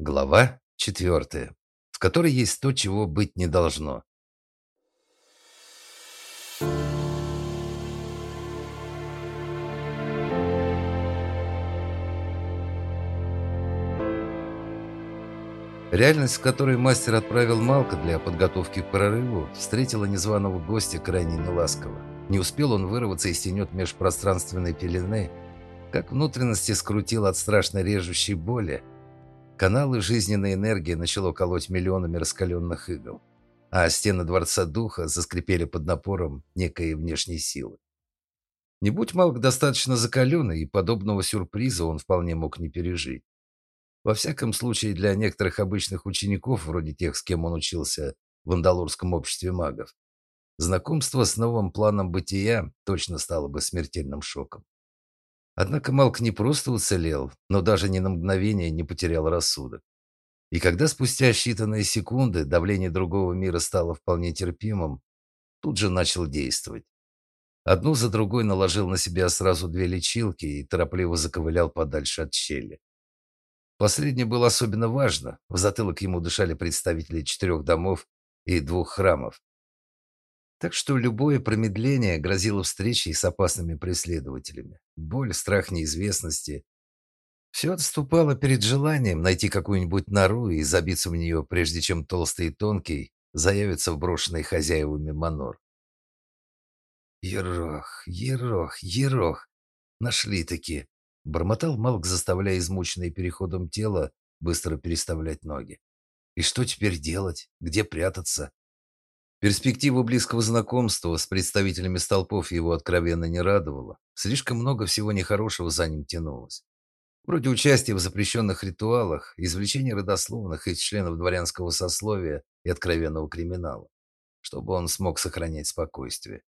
Глава четвертая, в которой есть то, чего быть не должно. Реальность, в которой мастер отправил Малка для подготовки к прорыву, встретила незваного гостя крайне неласково. Не успел он вырваться из тенет межпространственной пелены, как внутренности скрутило от страшно режущей боли. Каналы жизненной энергии начало колоть миллионами раскаленных игл, а стены Дворца Духа заскрипели под напором некой внешней силы. Не будь Малк достаточно закаленный, и подобного сюрприза он вполне мог не пережить. Во всяком случае, для некоторых обычных учеников, вроде тех, с кем он учился в Андалурском обществе магов, знакомство с новым планом бытия точно стало бы смертельным шоком. Однако Малк не просто уцелел, но даже ни на мгновение не потерял рассудок. И когда спустя считанные секунды давление другого мира стало вполне терпимым, тут же начал действовать. Одну за другой наложил на себя сразу две лечилки и торопливо заковылял подальше от щели. Последнее было особенно важно. В затылок ему дышали представители четырех домов и двух храмов. Так что любое промедление грозило встречей с опасными преследователями. Боль, страх неизвестности. Все отступало перед желанием найти какую-нибудь нору и забиться в нее, прежде чем толстый и тонкий заявятся в брошенный хозяевами манор. Ерох, ерох, ерох. Нашли-таки. Бормотал Малк, заставляя измученное переходом тело быстро переставлять ноги. И что теперь делать? Где прятаться? Перспектива близкого знакомства с представителями столпов его откровенно не радовала. Слишком много всего нехорошего за ним тянулось. Вроде участия в запрещенных ритуалах, извлечения родословных из членов дворянского сословия и откровенного криминала, чтобы он смог сохранять спокойствие.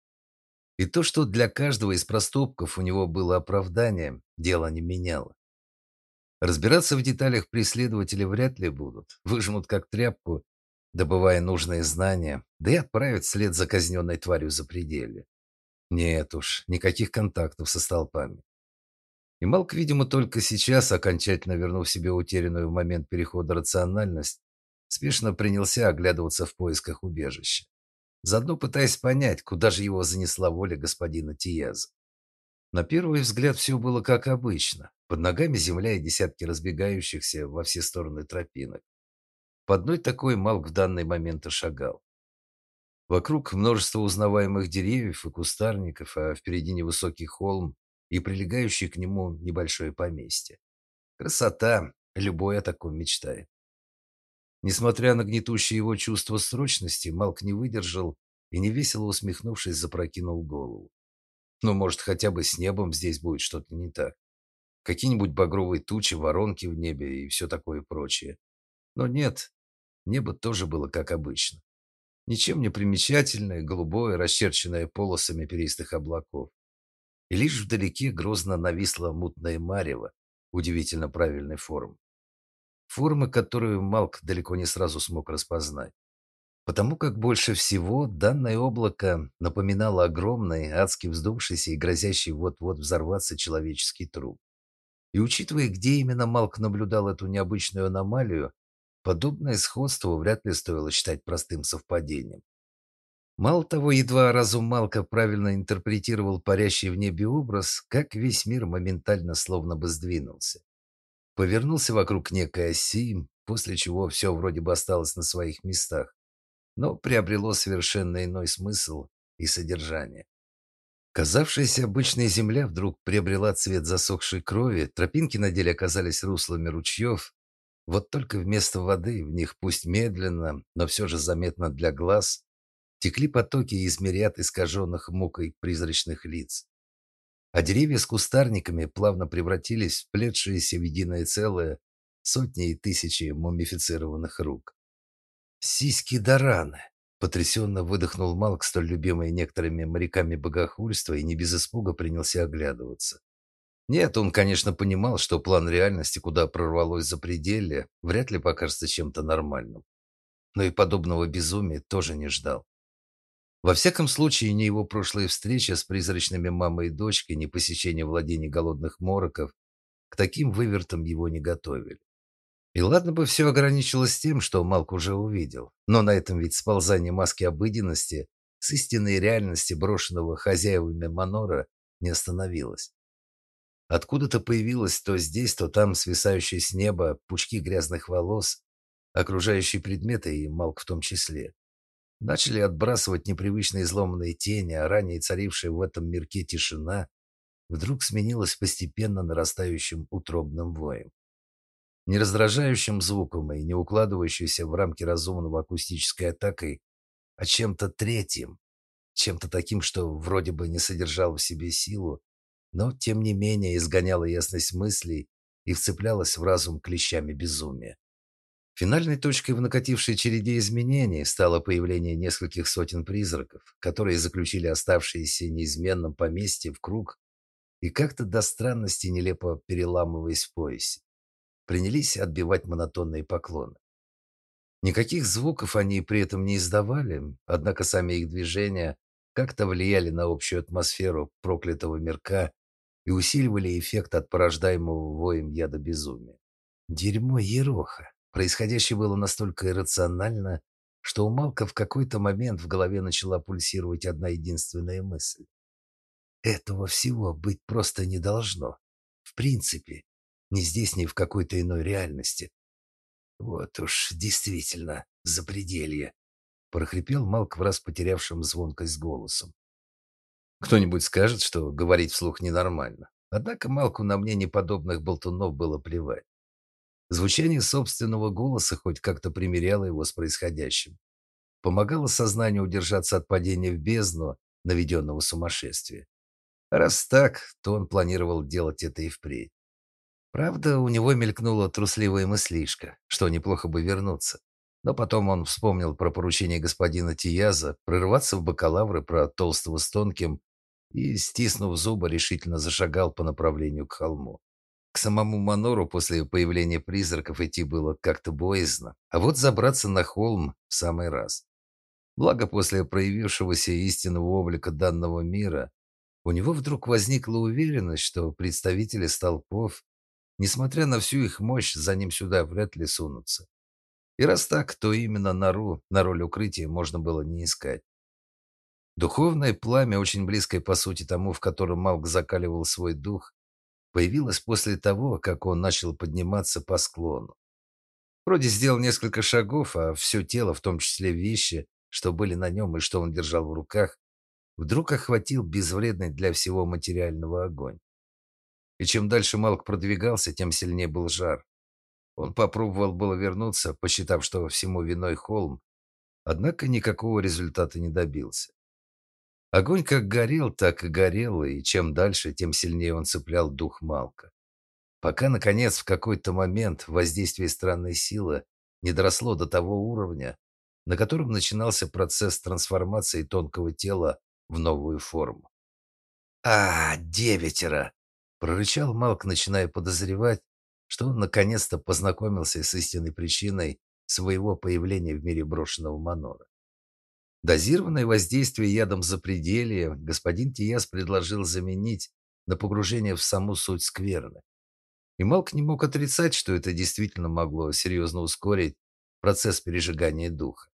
И то, что для каждого из проступков у него было оправдание, дело не меняло. Разбираться в деталях преследователи вряд ли будут. Выжмут как тряпку, добывая нужные знания, да и отправят вслед за казненной тварью за пределы. Нет уж, никаких контактов со столпами. И Малк, видимо, только сейчас, окончательно вернув себе утерянную в момент перехода рациональность, спешно принялся оглядываться в поисках убежища заодно пытаясь понять, куда же его занесла воля господина Тияза. На первый взгляд все было как обычно. Под ногами земля и десятки разбегающихся во все стороны тропинок. По одной такой Малк в данный момент и шагал. Вокруг множество узнаваемых деревьев и кустарников, а впереди невысокий холм и прилегающий к нему небольшое поместье. Красота, любой о таком мечтает. Несмотря на гнетущее его чувство срочности, Малк не выдержал и невесело усмехнувшись, запрокинул голову. Ну, может, хотя бы с небом здесь будет что-то не так. Какие-нибудь багровые тучи, воронки в небе и все такое прочее. Но нет, небо тоже было как обычно. Ничем не примечательное, голубое, расчерченное полосами перистых облаков. И лишь вдалеке грозно нависла мутная марево удивительно правильной формы формы, которую Малк далеко не сразу смог распознать. Потому как больше всего данное облако напоминало огромный, адски вздувшийся и грозящий вот-вот взорваться человеческий труп. И учитывая, где именно Малк наблюдал эту необычную аномалию, подобное сходство вряд ли стоило считать простым совпадением. Мало того, едва разум Малка правильно интерпретировал парящий в небе образ, как весь мир моментально словно бы сдвинулся повернулся вокруг некой оси, после чего все вроде бы осталось на своих местах, но приобрело совершенно иной смысл и содержание. Казавшаяся обычная земля вдруг приобрела цвет засохшей крови, тропинки на деле оказались руслами ручьев, вот только вместо воды в них пусть медленно, но все же заметно для глаз, текли потоки из мириад искаженных мукой призрачных лиц а деревья с кустарниками плавно превратились в плетшиеся в единое целое сотни и тысячи мумифицированных рук. «Сиськи да раны!» — потрясенно выдохнул Малк, столь любимый некоторыми моряками богохульства, и не без испуга принялся оглядываться. Нет, он, конечно, понимал, что план реальности, куда прорвалось запределье, вряд ли покажется чем-то нормальным. Но и подобного безумия тоже не ждал. Во всяком случае, ни его прошлая встреча с призрачными мамой и дочкой, ни посещение владений голодных мороков к таким вывертам его не готовили. И ладно бы все ограничилось тем, что Малк уже увидел, но на этом ведь сползание маски обыденности с истинной реальности брошенного хозяевами Манора не остановилось. Откуда-то появилось то здесь, то там свисающие с неба пучки грязных волос, окружающие предметы и Малк в том числе. Начали отбрасывать непривычные изломанные тени, а ранее царившая в этом мирке тишина вдруг сменилась постепенно нарастающим утробным воем. Не раздражающим звуком и не укладывающейся в рамки разумного акустической атакой, а чем-то третьим, чем-то таким, что вроде бы не содержало в себе силу, но тем не менее изгоняло ясность мыслей и вцеплялось в разум клещами безумия. Финальной точкой в накатившей череде изменений стало появление нескольких сотен призраков, которые заключили оставшиеся неизменным поместье в круг и как-то до странности нелепо переламываясь в поясе, принялись отбивать монотонные поклоны. Никаких звуков они при этом не издавали, однако сами их движения как-то влияли на общую атмосферу проклятого мирка и усиливали эффект от порождаемого воем яда безумия. Дерьмо Ероха. Происходящее было настолько иррационально, что у Малка в какой-то момент в голове начала пульсировать одна единственная мысль. Этого всего быть просто не должно. В принципе, ни здесь, ни в какой-то иной реальности. Вот уж действительно запределье, прохрипел Малк в раз потерявшим звонкость голосом. Кто-нибудь скажет, что говорить вслух ненормально. Однако Малку на мнение подобных болтунов было плевать. Звучание собственного голоса хоть как-то примиряло его с происходящим. Помогало сознанию удержаться от падения в бездну наведенного сумасшествия. Раз так, то он планировал делать это и впредь. Правда, у него мелькнула трусливая мыслишка, что неплохо бы вернуться. Но потом он вспомнил про поручение господина Тияза прорываться в бакалавры про толстого с тонким и, стиснув зубы, решительно зашагал по направлению к холму. К самому Манору после появления призраков идти было как-то боязно, а вот забраться на холм в самый раз. Благо, после проявившегося истинного облика данного мира, у него вдруг возникла уверенность, что представители столпов, несмотря на всю их мощь, за ним сюда вряд ли сунутся. И раз так, то именно нору на роль укрытия можно было не искать. Духовное пламя, очень близкое по сути тому, в котором Малк закаливал свой дух, появилась после того, как он начал подниматься по склону. Вроде сделал несколько шагов, а все тело, в том числе вещи, что были на нем и что он держал в руках, вдруг охватил безвредный для всего материального огонь. И чем дальше Малк продвигался, тем сильнее был жар. Он попробовал было вернуться, посчитав, что всему виной холм, однако никакого результата не добился. Огонь как горел, так и горел, и чем дальше, тем сильнее он цеплял дух Малка. Пока, наконец, в какой-то момент воздействие странной силы не доросло до того уровня, на котором начинался процесс трансформации тонкого тела в новую форму. «А, девятеро!» – прорычал Малк, начиная подозревать, что он наконец-то познакомился с истинной причиной своего появления в мире брошенного Манора. Дозированное воздействие ядом запределья господин Тияс предложил заменить на погружение в саму суть скверны. И Малк не мог отрицать, что это действительно могло серьезно ускорить процесс пережигания духа.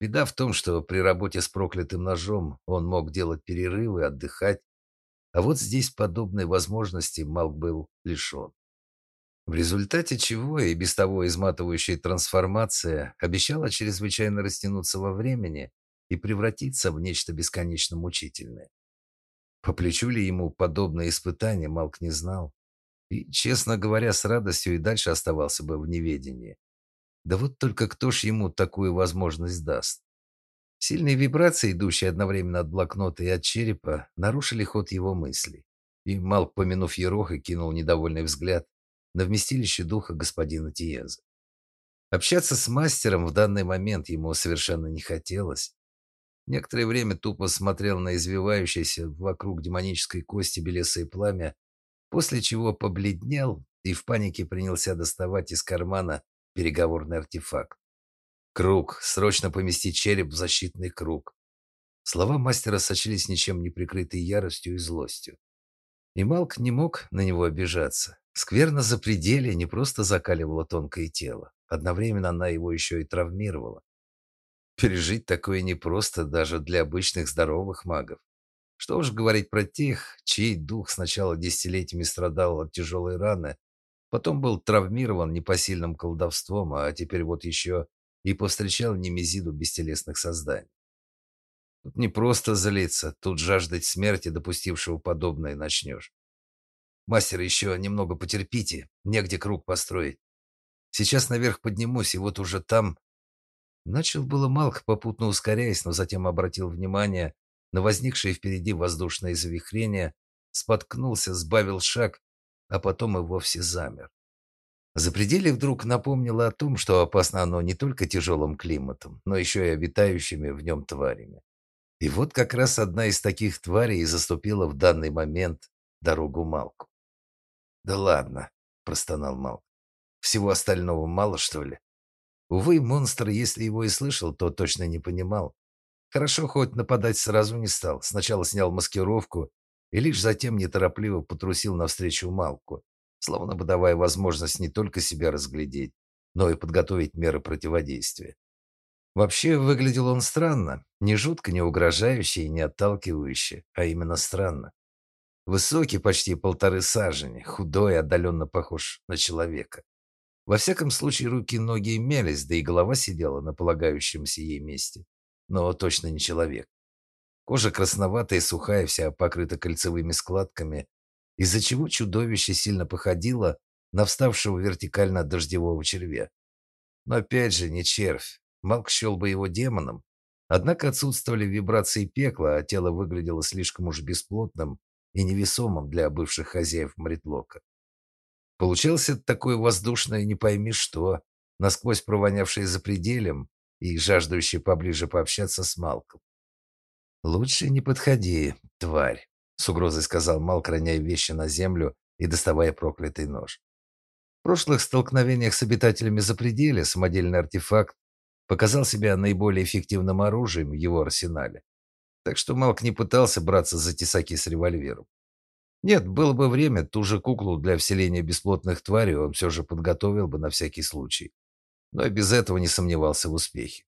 Беда в том, что при работе с проклятым ножом он мог делать перерывы, отдыхать, а вот здесь подобной возможности Малк был лишен. В результате чего и без того изматывающая трансформация обещала чрезвычайно растянуться во времени и превратиться в нечто бесконечно мучительное. По плечу ли ему подобное испытание, Малк не знал. И, честно говоря, с радостью и дальше оставался бы в неведении. Да вот только кто ж ему такую возможность даст? Сильные вибрации, идущие одновременно от блокнота и от черепа, нарушили ход его мыслей. И Малк, помянув Ероха, кинул недовольный взгляд на вместилище духа господина Тиеза. Общаться с мастером в данный момент ему совершенно не хотелось. Некоторое время тупо смотрел на извивающееся вокруг демонической кости белесое пламя, после чего побледнел и в панике принялся доставать из кармана переговорный артефакт. Круг, срочно поместить череп в защитный круг. Слова мастера сочлись ничем не прикрытой яростью и злостью. И Малк не мог на него обижаться. Скверно за пределе не просто закаливала тонкое тело, одновременно она его еще и травмировала. Пережить такое непросто даже для обычных здоровых магов. Что уж говорить про тех, чей дух сначала десятилетиями страдал от тяжелой раны, потом был травмирован непосильным колдовством, а теперь вот еще и повстречал немезиду бестелесных созданий. Тут не просто злиться, тут жаждать смерти допустившего подобное начнешь. Мастер, еще немного потерпите, негде круг построить. Сейчас наверх поднимусь, и вот уже там... Начал было Малк, попутно ускоряясь, но затем обратил внимание на возникшее впереди воздушное завихрение, споткнулся, сбавил шаг, а потом и вовсе замер. Запределье вдруг напомнило о том, что опасно оно не только тяжелым климатом, но еще и обитающими в нем тварями. И вот как раз одна из таких тварей заступила в данный момент дорогу Малку. «Да ладно», – простонал Малк. «Всего остального мало, что ли?» Увы, монстр, если его и слышал, то точно не понимал. Хорошо, хоть нападать сразу не стал. Сначала снял маскировку и лишь затем неторопливо потрусил навстречу Малку, словно бы давая возможность не только себя разглядеть, но и подготовить меры противодействия. Вообще, выглядел он странно. Не жутко, не угрожающе и не отталкивающе, а именно странно. Высокий, почти полторы сажени, худой, отдаленно похож на человека. Во всяком случае, руки и ноги имелись, да и голова сидела на полагающемся ей месте. Но точно не человек. Кожа красноватая, сухая, вся покрыта кольцевыми складками, из-за чего чудовище сильно походило на вставшего вертикально дождевого червя. Но опять же, не червь. Малк счел бы его демоном. Однако отсутствовали вибрации пекла, а тело выглядело слишком уж бесплотным и невесомым для бывших хозяев Мритлока. Получался такой воздушное не пойми что, насквозь провонявший за пределем и жаждущий поближе пообщаться с Малком. «Лучше не подходи, тварь», — с угрозой сказал Малк, роняя вещи на землю и доставая проклятый нож. В прошлых столкновениях с обитателями запределя самодельный артефакт показал себя наиболее эффективным оружием в его арсенале. Так что Малк не пытался браться за тесаки с револьвером. Нет, было бы время, ту же куклу для вселения бесплотных тварей он все же подготовил бы на всякий случай. Но и без этого не сомневался в успехе.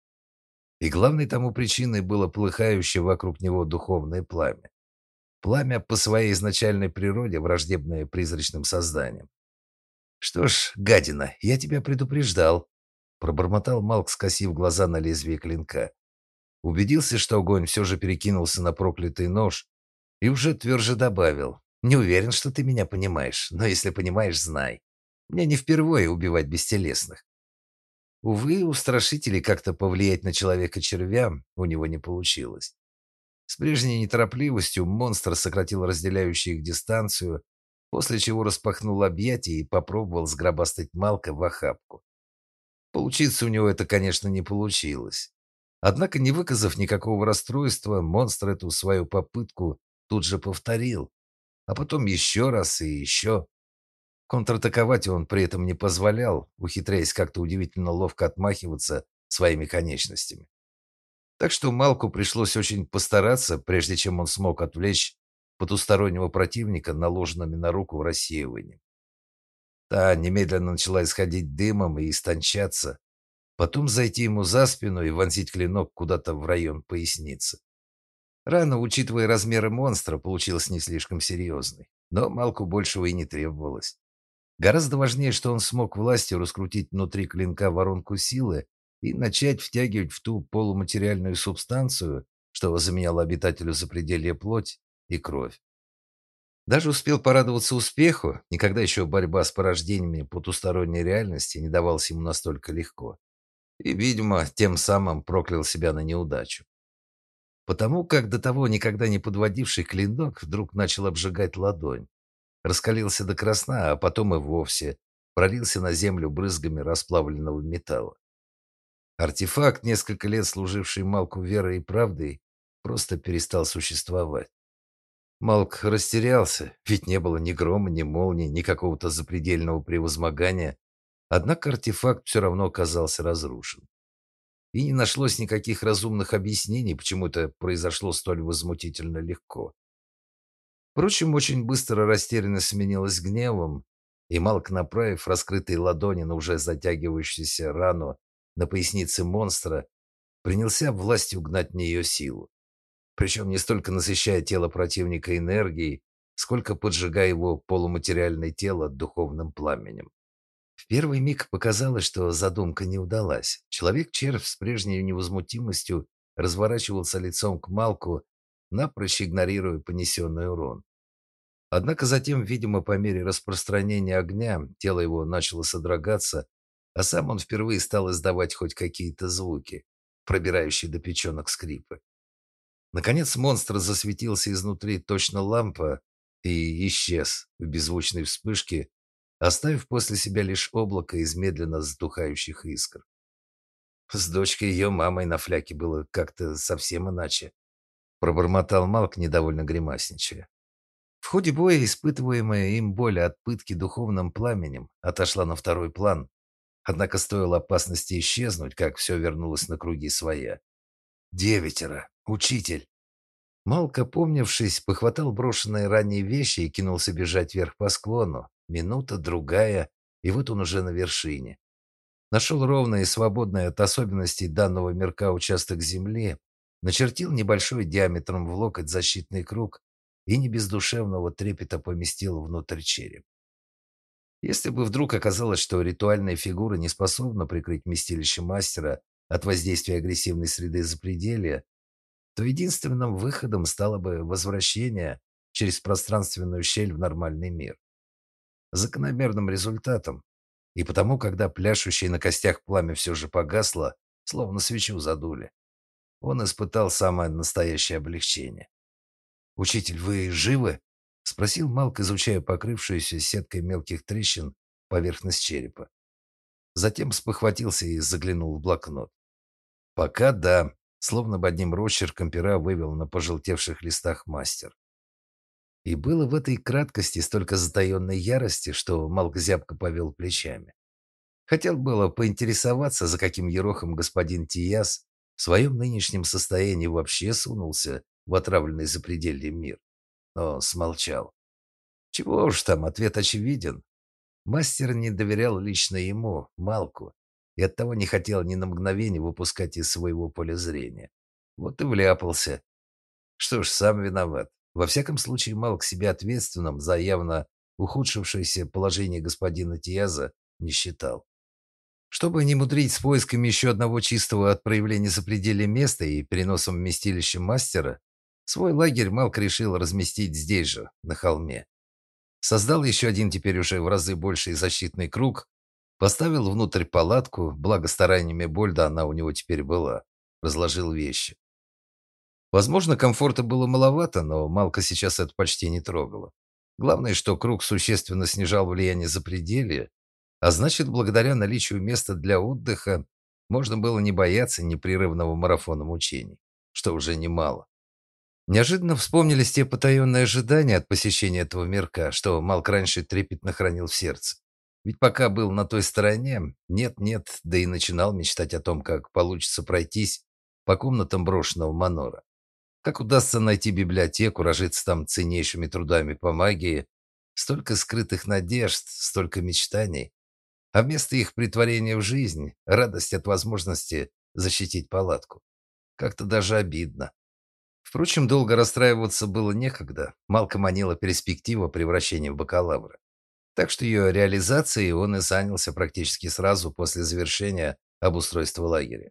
И главной тому причиной было плыхающее вокруг него духовное пламя. Пламя по своей изначальной природе враждебное призрачным созданиям. «Что ж, гадина, я тебя предупреждал», — пробормотал Малк, скосив глаза на лезвие клинка. Убедился, что огонь все же перекинулся на проклятый нож, и уже тверже добавил. Не уверен, что ты меня понимаешь, но если понимаешь, знай. Мне не впервые убивать бестелесных. Увы, у страшителей как-то повлиять на человека-червя у него не получилось. С прежней неторопливостью монстр сократил разделяющую их дистанцию, после чего распахнул объятия и попробовал сгробастать Малка в охапку. Получиться у него это, конечно, не получилось. Однако, не выказав никакого расстройства, монстр эту свою попытку тут же повторил, а потом еще раз и еще. Контратаковать он при этом не позволял, ухитряясь как-то удивительно ловко отмахиваться своими конечностями. Так что Малку пришлось очень постараться, прежде чем он смог отвлечь потустороннего противника наложенными на руку рассеиванием. Та немедленно начала исходить дымом и истончаться, потом зайти ему за спину и вонзить клинок куда-то в район поясницы. Рана, учитывая размеры монстра, получилась не слишком серьезной, но Малку большего и не требовалось. Гораздо важнее, что он смог властью раскрутить внутри клинка воронку силы и начать втягивать в ту полуматериальную субстанцию, что заменяла обитателю запределья плоть и кровь. Даже успел порадоваться успеху, никогда еще борьба с порождениями потусторонней реальности не давалась ему настолько легко. И, видимо, тем самым проклял себя на неудачу потому как до того никогда не подводивший клинок вдруг начал обжигать ладонь. Раскалился до красна, а потом и вовсе пролился на землю брызгами расплавленного металла. Артефакт, несколько лет служивший Малку верой и правдой, просто перестал существовать. Малк растерялся, ведь не было ни грома, ни молнии, ни какого-то запредельного превозмогания. Однако артефакт все равно оказался разрушен и не нашлось никаких разумных объяснений, почему это произошло столь возмутительно легко. Впрочем, очень быстро растерянность сменилась гневом, и Малк, направив раскрытые ладони на уже затягивающуюся рану на пояснице монстра, принялся властью гнать нее силу. Причем не столько насыщая тело противника энергией, сколько поджигая его полуматериальное тело духовным пламенем. Первый миг показалось, что задумка не удалась. Человек-червь с прежней невозмутимостью разворачивался лицом к Малку, напрочь игнорируя понесенный урон. Однако затем, видимо, по мере распространения огня, тело его начало содрогаться, а сам он впервые стал издавать хоть какие-то звуки, пробирающие до печенок скрипы. Наконец монстр засветился изнутри точно лампа и исчез в беззвучной вспышке, оставив после себя лишь облако из медленно затухающих искр. С дочкой ее мамой на фляке было как-то совсем иначе. Пробормотал Малк, недовольно гримасничая. В ходе боя испытываемая им боль от пытки духовным пламенем отошла на второй план. Однако стоило опасности исчезнуть, как все вернулось на круги своя. «Девятеро! Учитель!» Малк, опомнившись, похватал брошенные ранее вещи и кинулся бежать вверх по склону. Минута, другая, и вот он уже на вершине. Нашел ровное и свободное от особенностей данного мирка участок земли, начертил небольшой диаметром в локоть защитный круг и не без душевного трепета поместил внутрь череп. Если бы вдруг оказалось, что ритуальная фигура не способна прикрыть вместилище мастера от воздействия агрессивной среды запределья, то единственным выходом стало бы возвращение через пространственную щель в нормальный мир. Закономерным результатом. И потому, когда пляшущее на костях пламя все же погасло, словно свечу задули, он испытал самое настоящее облегчение. «Учитель, вы живы?» — спросил Малк, изучая покрывшуюся сеткой мелких трещин поверхность черепа. Затем спохватился и заглянул в блокнот. «Пока да», — словно бы одним росчерком пера вывел на пожелтевших листах мастер. И было в этой краткости столько затаенной ярости, что Малк повел плечами. Хотел было поинтересоваться, за каким ерохом господин Тияс в своем нынешнем состоянии вообще сунулся в отравленный запредельный мир. Но смолчал. Чего уж там, ответ очевиден. Мастер не доверял лично ему, Малку, и оттого не хотел ни на мгновение выпускать из своего поля зрения. Вот и вляпался. Что ж, сам виноват. Во всяком случае, Малк себя ответственным за явно ухудшившееся положение господина Тияза не считал. Чтобы не мудрить с поисками еще одного чистого от проявления запределья места и переносом вместилища мастера, Свой лагерь Малк решил разместить здесь же, на холме. Создал еще один теперь уже в разы больший защитный круг, поставил внутрь палатку, благо стараниями Больда она у него теперь была, разложил вещи. Возможно, комфорта было маловато, но Малка сейчас это почти не трогало. Главное, что круг существенно снижал влияние запределья, а значит, благодаря наличию места для отдыха можно было не бояться непрерывного марафона мучений, что уже немало. Неожиданно вспомнились те потаенные ожидания от посещения этого мирка, что Малк раньше трепетно хранил в сердце. Ведь пока был на той стороне, нет-нет, да и начинал мечтать о том, как получится пройтись по комнатам брошенного манора. Как удастся найти библиотеку, разжиться там ценнейшими трудами по магии. Столько скрытых надежд, столько мечтаний. А вместо их притворения в жизнь – радость от возможности защитить палатку. Как-то даже обидно. Впрочем, долго расстраиваться было некогда. Малко манила перспектива превращения в бакалавра. Так что ее реализацией он и занялся практически сразу после завершения обустройства лагеря.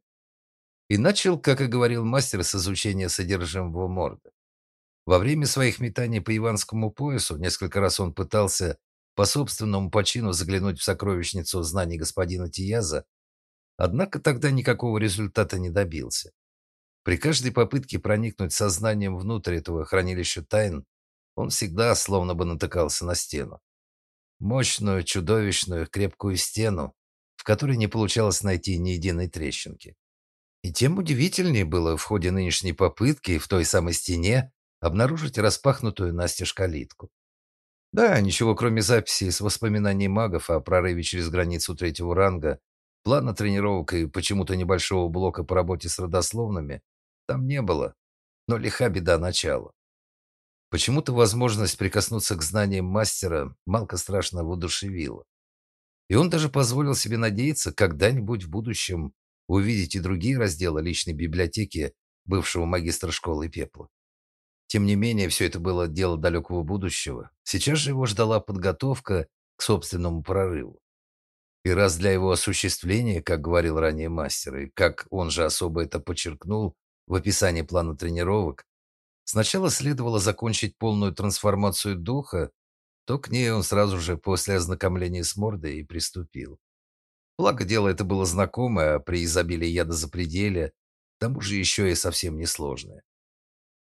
И начал, как и говорил мастер, с изучения содержимого морда. Во время своих метаний по Иванскому поясу несколько раз он пытался по собственному почину заглянуть в сокровищницу знаний господина Тияза, однако тогда никакого результата не добился. При каждой попытке проникнуть сознанием внутрь этого хранилища тайн, он всегда словно бы натыкался на стену. Мощную, чудовищную, крепкую стену, в которой не получалось найти ни единой трещинки. И тем удивительнее было в ходе нынешней попытки в той самой стене обнаружить распахнутую настежь калитку. Да, ничего кроме записей с воспоминаний магов о прорыве через границу третьего ранга, плана тренировок и почему-то небольшого блока по работе с родословными там не было, но лиха беда начала. Почему-то возможность прикоснуться к знаниям мастера Малка страшно воодушевила. И он даже позволил себе надеяться когда-нибудь в будущем увидеть и другие разделы личной библиотеки бывшего магистра школы пепла. Тем не менее, все это было дело далекого будущего. Сейчас же его ждала подготовка к собственному прорыву. И раз для его осуществления, как говорил ранее мастер, и как он же особо это подчеркнул в описании плана тренировок, сначала следовало закончить полную трансформацию духа, то к ней он сразу же после ознакомления с мордой и приступил. Благо дело это было знакомое, при изобилии яда запределья, к тому же еще и совсем несложное.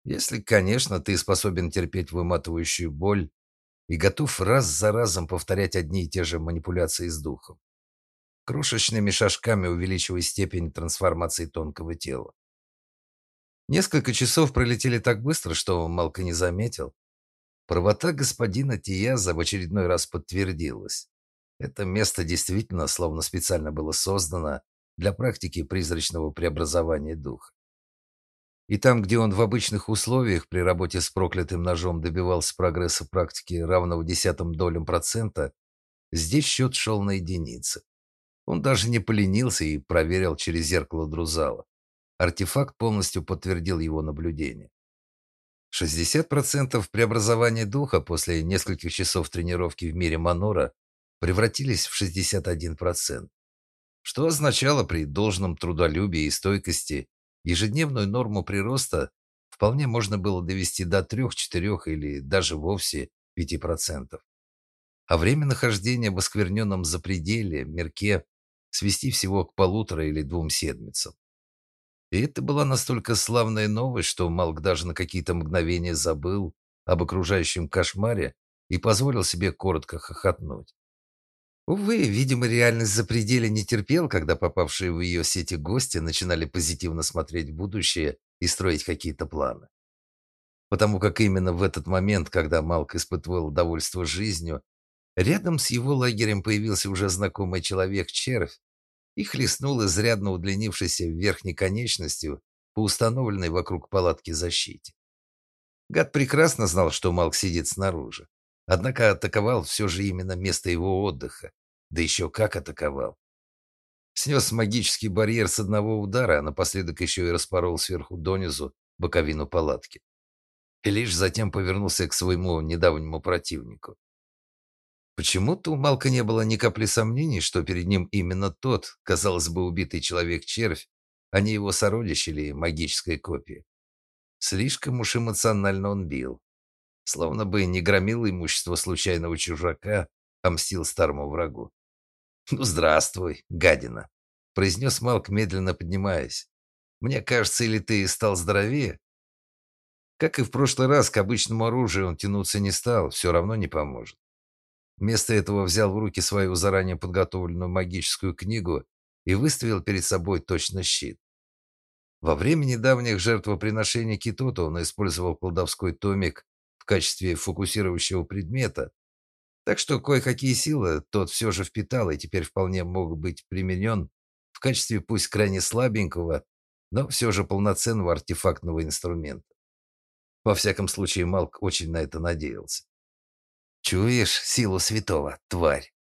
Если, конечно, ты способен терпеть выматывающую боль и готов раз за разом повторять одни и те же манипуляции с духом, крошечными шажками увеличивая степень трансформации тонкого тела. Несколько часов пролетели так быстро, что Малка не заметил. Правота господина Тияза в очередной раз подтвердилась. Это место действительно словно специально было создано для практики призрачного преобразования духа. И там, где он в обычных условиях при работе с проклятым ножом добивался прогресса практики равного десятым долям процента, здесь счет шел на единицы. Он даже не поленился и проверил через зеркало Друзала. Артефакт полностью подтвердил его наблюдение. 60% преобразования духа после нескольких часов тренировки в мире Манора превратились в 61%, что означало при должном трудолюбии и стойкости Ежедневную норму прироста вполне можно было довести до 3-4 или даже вовсе 5%. А время нахождения в оскверненном запределе, мерке, свести всего к полутора или двум седмицам. И это была настолько славная новость, что Малк даже на какие-то мгновения забыл об окружающем кошмаре и позволил себе коротко хохотнуть. Увы, видимо, реальность за пределе не терпел, когда попавшие в ее сети гости начинали позитивно смотреть в будущее и строить какие-то планы. Потому как именно в этот момент, когда Малк испытывал удовольствие жизнью, рядом с его лагерем появился уже знакомый человек-червь и хлестнул изрядно удлинившейся верхней конечностью по установленной вокруг палатки защите. Гад прекрасно знал, что Малк сидит снаружи. Однако атаковал все же именно место его отдыха. Да еще как атаковал. Снес магический барьер с одного удара, а напоследок еще и распорол сверху донизу боковину палатки. И лишь затем повернулся к своему недавнему противнику. Почему-то у Малка не было ни капли сомнений, что перед ним именно тот, казалось бы, убитый человек-червь, а не его сородич или магическая копия. Слишком уж эмоционально он бил словно бы не громил имущество случайного чужака, а мстил старому врагу. «Ну, здравствуй, гадина», — произнес Малк, медленно поднимаясь. «Мне кажется, или ты стал здоровее?» Как и в прошлый раз, к обычному оружию он тянуться не стал, все равно не поможет. Вместо этого взял в руки свою заранее подготовленную магическую книгу и выставил перед собой точно щит. Во время недавних жертвоприношений Китота он использовал колдовской томик в качестве фокусирующего предмета, так что кое-какие силы тот все же впитал и теперь вполне мог быть применен в качестве пусть крайне слабенького, но все же полноценного артефактного инструмента. Во всяком случае, Малк очень на это надеялся. «Чуешь силу святого, тварь?»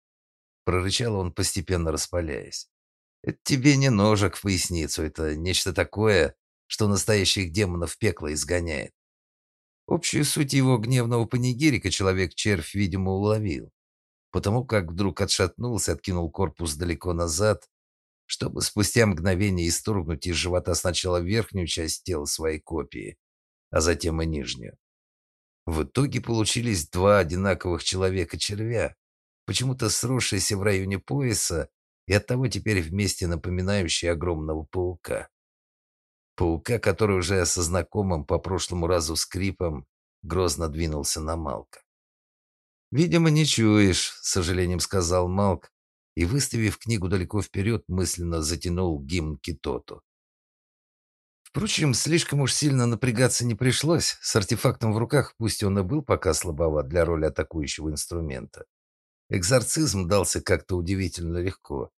Прорычал он, постепенно распаляясь. «Это тебе не ножик в поясницу, это нечто такое, что настоящих демонов пекла изгоняет. Общую суть его гневного панигирика человек-червь, видимо, уловил, потому как вдруг отшатнулся, откинул корпус далеко назад, чтобы спустя мгновение исторгнуть из живота сначала верхнюю часть тела своей копии, а затем и нижнюю. В итоге получились два одинаковых человека-червя, почему-то сросшиеся в районе пояса и оттого теперь вместе напоминающие огромного паука. Паука, который уже со знакомым по прошлому разу скрипом грозно двинулся на Малка. «Видимо, не чуешь», — с сожалением сказал Малк, и, выставив книгу далеко вперед, мысленно затянул гимн Китоту. Впрочем, слишком уж сильно напрягаться не пришлось. С артефактом в руках, пусть он и был пока слабоват для роли атакующего инструмента. Экзорцизм дался как-то удивительно легко.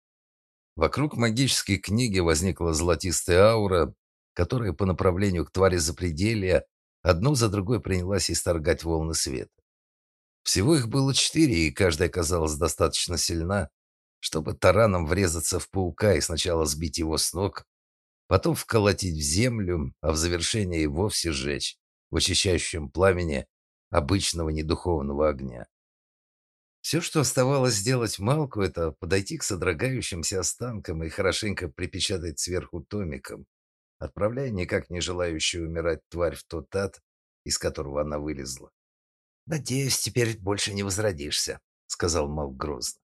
Вокруг магической книги возникла золотистая аура, которая по направлению к твари запределья одну за другой принялась исторгать волны света. Всего их было четыре, и каждая казалась достаточно сильна, чтобы тараном врезаться в паука и сначала сбить его с ног, потом вколотить в землю, а в завершение и вовсе сжечь в очищающем пламени обычного недуховного огня. Все, что оставалось сделать Малку, это подойти к содрогающимся останкам и хорошенько припечатать сверху томиком, отправляя никак не желающую умирать тварь в тот ад, из которого она вылезла. «Надеюсь, теперь больше не возродишься», — сказал Малк грозно.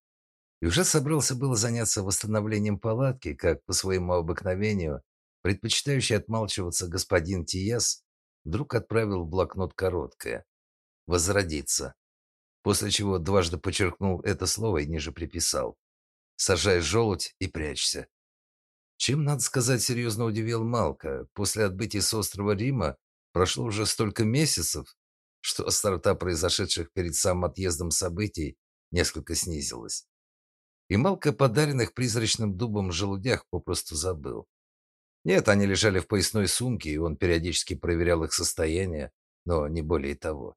И уже собрался было заняться восстановлением палатки, как по своему обыкновению, предпочитающий отмалчиваться господин Тиес, вдруг отправил в блокнот короткое «возродиться», после чего дважды подчеркнул это слово и ниже приписал «сажай желудь и прячься». Чем, надо сказать, серьезно удивил Малка. После отбытия с острова Рима прошло уже столько месяцев, что острота произошедших перед самым отъездом событий несколько снизилась. И Малка подаренных призрачным дубом желудях попросту забыл. Нет, они лежали в поясной сумке, и он периодически проверял их состояние, но не более того.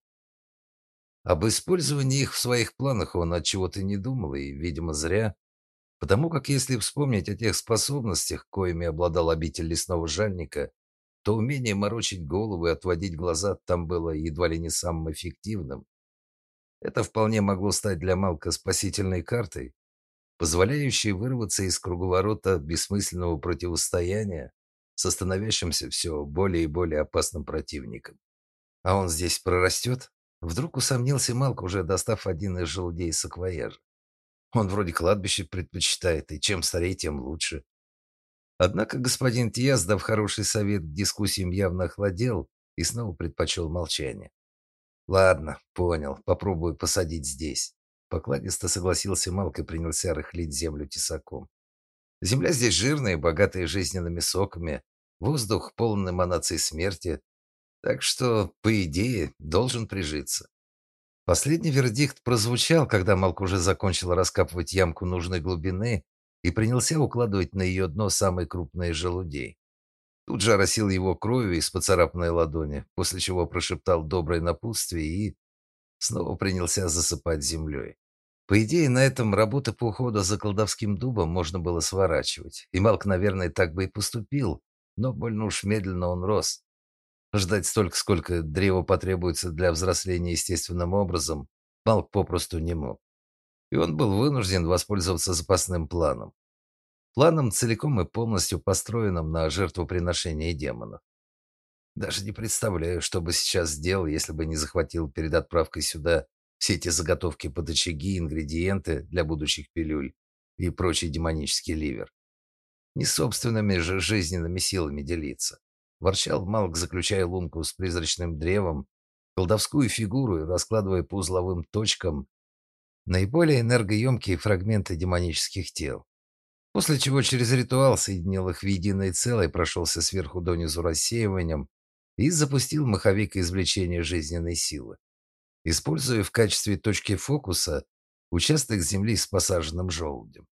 Об использовании их в своих планах он от чего-то не думал, и, видимо, зря, потому как если вспомнить о тех способностях, коими обладал обитель лесного жальника, то умение морочить голову и отводить глаза там было едва ли не самым эффективным. Это вполне могло стать для Малка спасительной картой, позволяющей вырваться из круговорота бессмысленного противостояния с становящимся все более и более опасным противником. А он здесь прорастет? Вдруг усомнился Малк, уже достав один из желудей саквояжа. Он вроде кладбище предпочитает, и чем старее, тем лучше. Однако господин Тиас, дав хороший совет к дискуссиям, явно охладел и снова предпочел молчание. «Ладно, понял, попробую посадить здесь». Покладисто согласился Малк и принялся рыхлить землю тесаком. Земля здесь жирная, богатая жизненными соками, воздух полный эманаций смерти, так что, по идее, должен прижиться. Последний вердикт прозвучал, когда Малк уже закончил раскапывать ямку нужной глубины и принялся укладывать на ее дно самые крупные желудей. Тут же оросил его кровью из поцарапанной ладони, после чего прошептал доброе напутствие и снова принялся засыпать землей. По идее, на этом работы по уходу за колдовским дубом можно было сворачивать. И Малк, наверное, так бы и поступил, но больно уж медленно он рос. Ждать столько, сколько древо потребуется для взросления естественным образом, Малк попросту не мог и он был вынужден воспользоваться запасным планом. Планом целиком и полностью построенным на жертвоприношение демонов. Даже не представляю, что бы сейчас сделал, если бы не захватил перед отправкой сюда все эти заготовки под очаги, ингредиенты для будущих пилюль и прочий демонический ливер. Не собственными же жизненными силами делиться. Ворчал Малк, заключая лунку с призрачным древом, колдовскую фигуру и раскладывая по узловым точкам наиболее энергоемкие фрагменты демонических тел. После чего через ритуал соединил их в единое целое, прошелся сверху донизу рассеиванием и запустил маховик извлечения жизненной силы, используя в качестве точки фокуса участок земли с посаженным желудем.